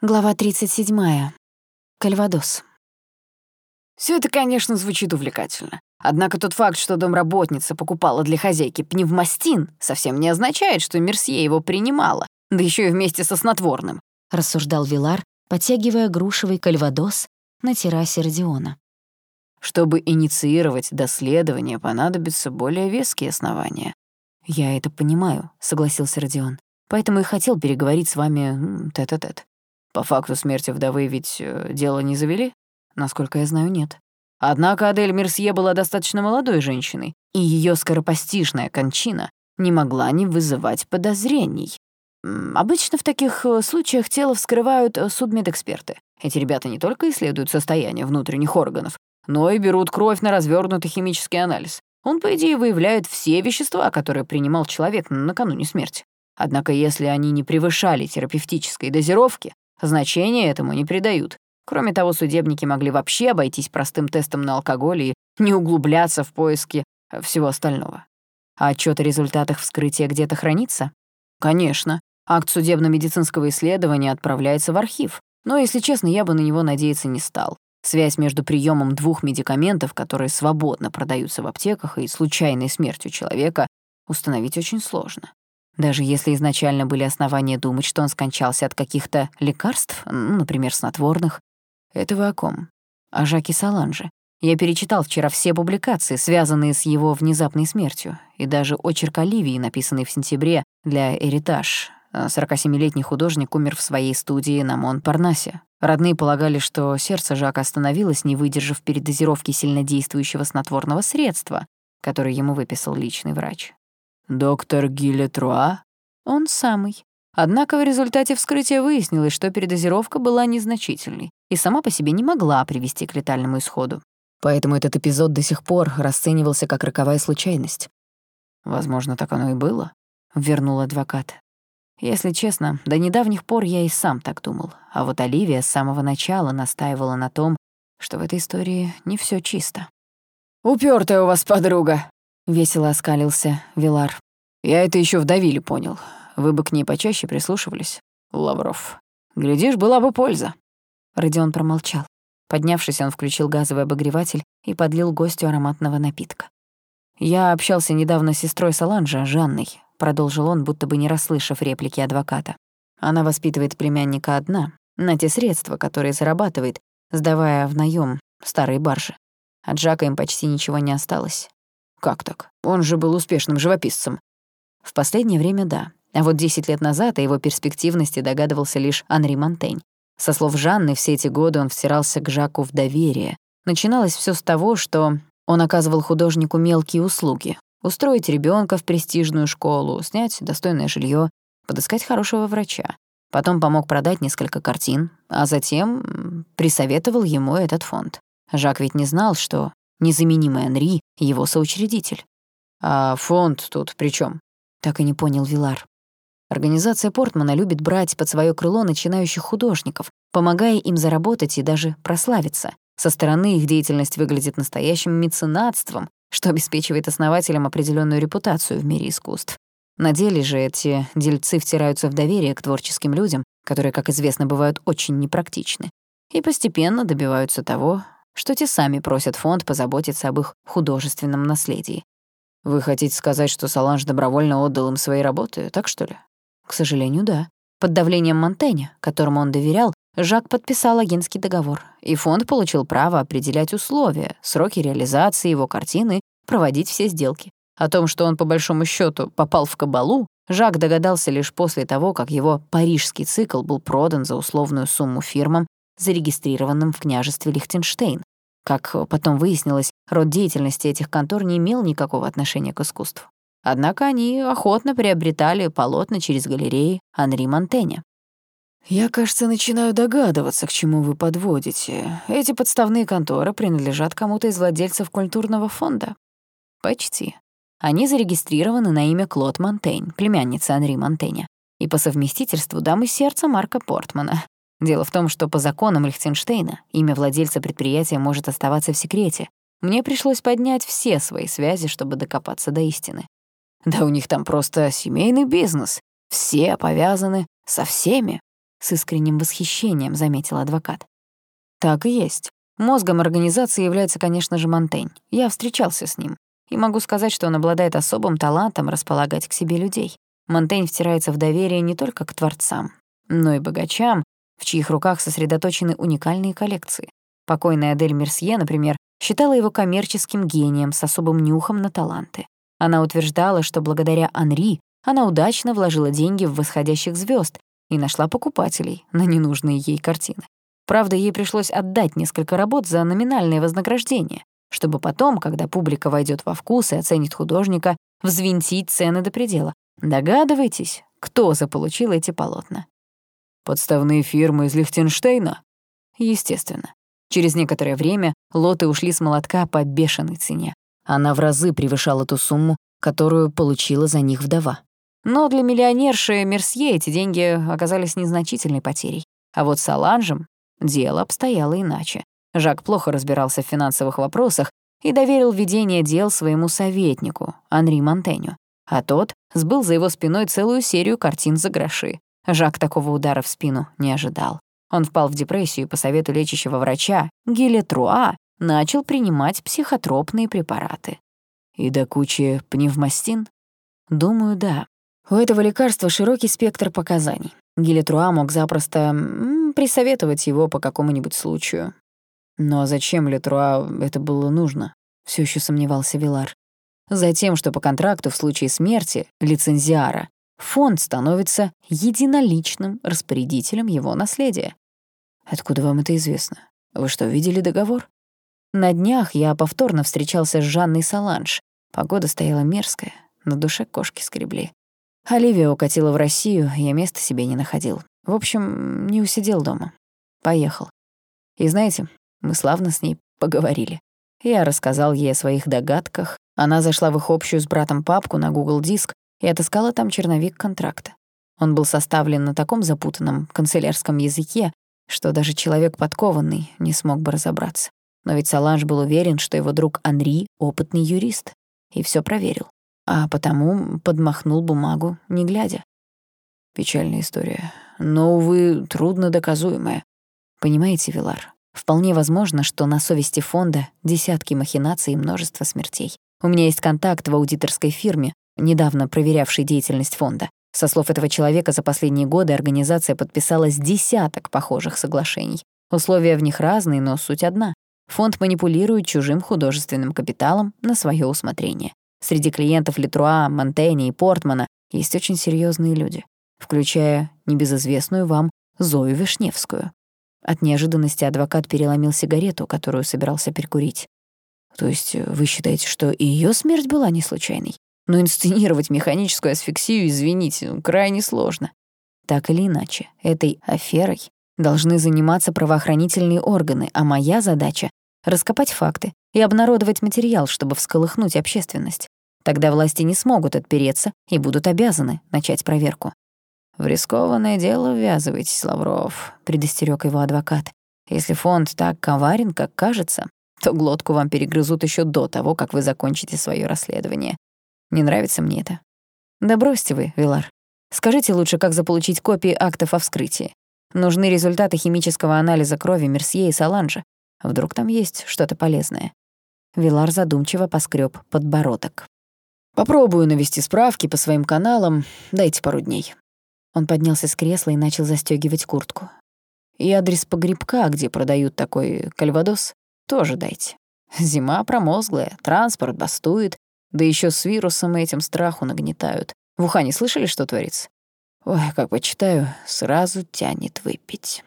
Глава 37. Кальвадос. Все это, конечно, звучит увлекательно. Однако тот факт, что домработница покупала для хозяйки пневмостин, совсем не означает, что Мерсье его принимала, да еще и вместе со снотворным, — рассуждал Вилар, подтягивая грушевый кальвадос на террасе Родиона. Чтобы инициировать доследование, понадобятся более веские основания. «Я это понимаю», — согласился Родион. «Поэтому и хотел переговорить с вами тет-а-тет». -тет. По факту смерти вдовы ведь э, дело не завели? Насколько я знаю, нет. Однако Адель Мерсье была достаточно молодой женщиной, и ее скоропостижная кончина не могла не вызывать подозрений. Обычно в таких э, случаях тело вскрывают э, судмедэксперты. Эти ребята не только исследуют состояние внутренних органов, но и берут кровь на развернутый химический анализ. Он, по идее, выявляет все вещества, которые принимал человек накануне смерти. Однако если они не превышали терапевтической дозировки, Значения этому не придают. Кроме того, судебники могли вообще обойтись простым тестом на алкоголь и не углубляться в поиски э, всего остального. А отчет о результатах вскрытия где-то хранится? Конечно. Акт судебно-медицинского исследования отправляется в архив. Но, если честно, я бы на него надеяться не стал. Связь между приемом двух медикаментов, которые свободно продаются в аптеках, и случайной смертью человека установить очень сложно. Даже если изначально были основания думать, что он скончался от каких-то лекарств, например, снотворных. Это вы о ком? О Жаке Саланже. Я перечитал вчера все публикации, связанные с его внезапной смертью, и даже очерк Оливии, написанный в сентябре для «Эритаж». 47-летний художник умер в своей студии на Монпарнасе. Родные полагали, что сердце Жака остановилось, не выдержав передозировки сильнодействующего снотворного средства, которое ему выписал личный врач. «Доктор Гиллетруа?» «Он самый». Однако в результате вскрытия выяснилось, что передозировка была незначительной и сама по себе не могла привести к летальному исходу. Поэтому этот эпизод до сих пор расценивался как роковая случайность. «Возможно, так оно и было», — вернул адвокат. Если честно, до недавних пор я и сам так думал, а вот Оливия с самого начала настаивала на том, что в этой истории не все чисто. «Упертая у вас подруга», Весело оскалился Вилар. «Я это еще в Давиле понял. Вы бы к ней почаще прислушивались, Лавров. Глядишь, была бы польза». Родион промолчал. Поднявшись, он включил газовый обогреватель и подлил гостю ароматного напитка. «Я общался недавно с сестрой Саланжа, Жанной», — продолжил он, будто бы не расслышав реплики адвоката. «Она воспитывает племянника одна, на те средства, которые зарабатывает, сдавая в наем старые баржи. От Жака им почти ничего не осталось. Как так? Он же был успешным живописцем. В последнее время да. А вот 10 лет назад о его перспективности догадывался лишь Анри Монтень. Со слов Жанны, все эти годы он втирался к Жаку в доверие. Начиналось все с того, что он оказывал художнику мелкие услуги. Устроить ребенка в престижную школу, снять достойное жилье, подыскать хорошего врача. Потом помог продать несколько картин, а затем присоветовал ему этот фонд. Жак ведь не знал, что Незаменимый Анри — его соучредитель. А фонд тут при чем? Так и не понял Вилар. Организация Портмана любит брать под свое крыло начинающих художников, помогая им заработать и даже прославиться. Со стороны их деятельность выглядит настоящим меценатством, что обеспечивает основателям определенную репутацию в мире искусств. На деле же эти дельцы втираются в доверие к творческим людям, которые, как известно, бывают очень непрактичны, и постепенно добиваются того, что те сами просят фонд позаботиться об их художественном наследии. Вы хотите сказать, что Саланж добровольно отдал им свои работы, так что ли? К сожалению, да. Под давлением Монтэня, которому он доверял, Жак подписал агентский договор, и фонд получил право определять условия, сроки реализации его картины, проводить все сделки. О том, что он по большому счету попал в кабалу, Жак догадался лишь после того, как его парижский цикл был продан за условную сумму фирмам, зарегистрированным в княжестве Лихтенштейн. Как потом выяснилось, род деятельности этих контор не имел никакого отношения к искусству. Однако они охотно приобретали полотна через галереи Анри Монтэня. «Я, кажется, начинаю догадываться, к чему вы подводите. Эти подставные конторы принадлежат кому-то из владельцев культурного фонда?» «Почти. Они зарегистрированы на имя Клод Монтень, племянница Анри Монтэня, и по совместительству дамы сердца Марка Портмана, Дело в том, что по законам Лихтенштейна имя владельца предприятия может оставаться в секрете. Мне пришлось поднять все свои связи, чтобы докопаться до истины. Да у них там просто семейный бизнес. Все повязаны со всеми. — с искренним восхищением заметил адвокат. «Так и есть. Мозгом организации является, конечно же, Монтень. Я встречался с ним. И могу сказать, что он обладает особым талантом располагать к себе людей. Монтень втирается в доверие не только к творцам, но и богачам, в чьих руках сосредоточены уникальные коллекции. Покойная Адель Мерсье, например, считала его коммерческим гением с особым нюхом на таланты. Она утверждала, что благодаря Анри она удачно вложила деньги в восходящих звезд и нашла покупателей на ненужные ей картины. Правда, ей пришлось отдать несколько работ за номинальное вознаграждение, чтобы потом, когда публика войдет во вкус и оценит художника, взвинтить цены до предела. Догадываетесь, кто заполучил эти полотна? Подставные фирмы из Лихтенштейна? Естественно. Через некоторое время лоты ушли с молотка по бешеной цене. Она в разы превышала ту сумму, которую получила за них вдова. Но для миллионерши Мерсье эти деньги оказались незначительной потерей. А вот с Аланжем дело обстояло иначе. Жак плохо разбирался в финансовых вопросах и доверил ведение дел своему советнику, Анри Монтеню. А тот сбыл за его спиной целую серию картин за гроши. Жак такого удара в спину не ожидал. Он впал в депрессию по совету лечащего врача Гиле Труа начал принимать психотропные препараты. И до кучи пневмостин? Думаю, да. У этого лекарства широкий спектр показаний. Гилетруа мог запросто м, присоветовать его по какому-нибудь случаю. Но зачем Летруа это было нужно? Все еще сомневался Вилар. Затем, что по контракту в случае смерти лицензиара фонд становится единоличным распорядителем его наследия. Откуда вам это известно? Вы что, видели договор? На днях я повторно встречался с Жанной Саланж. Погода стояла мерзкая, на душе кошки скребли. Оливия укатила в Россию, я места себе не находил. В общем, не усидел дома. Поехал. И знаете, мы славно с ней поговорили. Я рассказал ей о своих догадках. Она зашла в их общую с братом папку на Google Диск и отыскала там черновик контракта. Он был составлен на таком запутанном канцелярском языке, что даже человек подкованный не смог бы разобраться. Но ведь Саланж был уверен, что его друг Анри — опытный юрист, и все проверил а потому подмахнул бумагу, не глядя. Печальная история, но, увы, трудно доказуемая. Понимаете, Вилар, вполне возможно, что на совести фонда десятки махинаций и множество смертей. У меня есть контакт в аудиторской фирме, недавно проверявшей деятельность фонда. Со слов этого человека, за последние годы организация подписала с десяток похожих соглашений. Условия в них разные, но суть одна. Фонд манипулирует чужим художественным капиталом на свое усмотрение. Среди клиентов Литруа, Монтени и Портмана есть очень серьезные люди, включая небезызвестную вам Зою Вишневскую. От неожиданности адвокат переломил сигарету, которую собирался перекурить. То есть э, вы считаете, что и её смерть была не случайной? Но инсценировать механическую асфиксию, извините, крайне сложно. Так или иначе, этой аферой должны заниматься правоохранительные органы, а моя задача — раскопать факты и обнародовать материал, чтобы всколыхнуть общественность. Тогда власти не смогут отпереться и будут обязаны начать проверку. «В рискованное дело ввязывайтесь, Лавров», — предостерег его адвокат. «Если фонд так коварен, как кажется, то глотку вам перегрызут еще до того, как вы закончите свое расследование. Не нравится мне это». «Да бросьте вы, Вилар. Скажите лучше, как заполучить копии актов о вскрытии. Нужны результаты химического анализа крови Мерсье и Саланжа. Вдруг там есть что-то полезное». Вилар задумчиво поскреб подбородок. «Попробую навести справки по своим каналам. Дайте пару дней». Он поднялся с кресла и начал застегивать куртку. «И адрес погребка, где продают такой кальвадос, тоже дайте. Зима промозглая, транспорт бастует, да еще с вирусом этим страху нагнетают. В Ухане слышали, что творится? Ой, как почитаю, сразу тянет выпить».